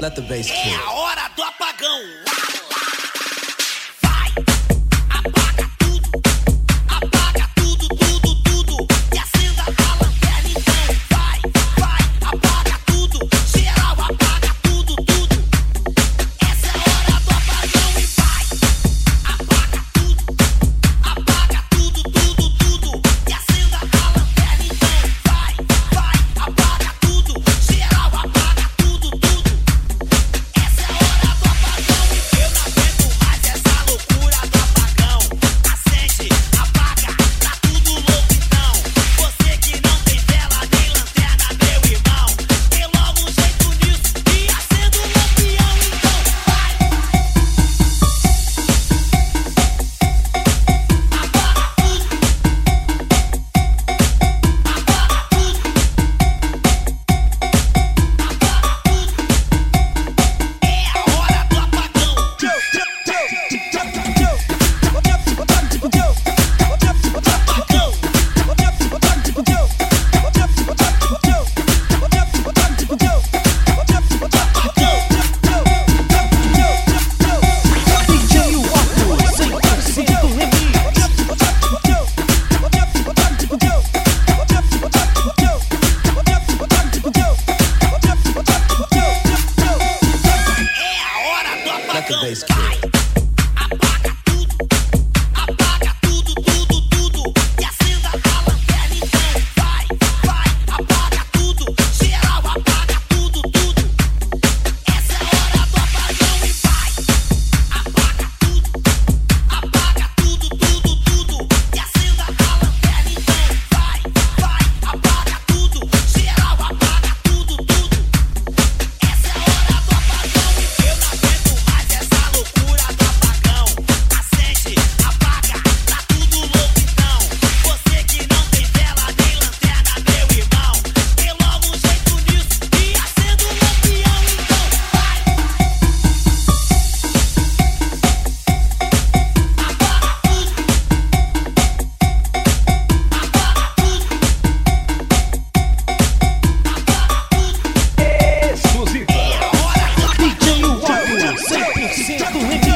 Let the bass É kick. a hora do apagão. the bass kid. 100% do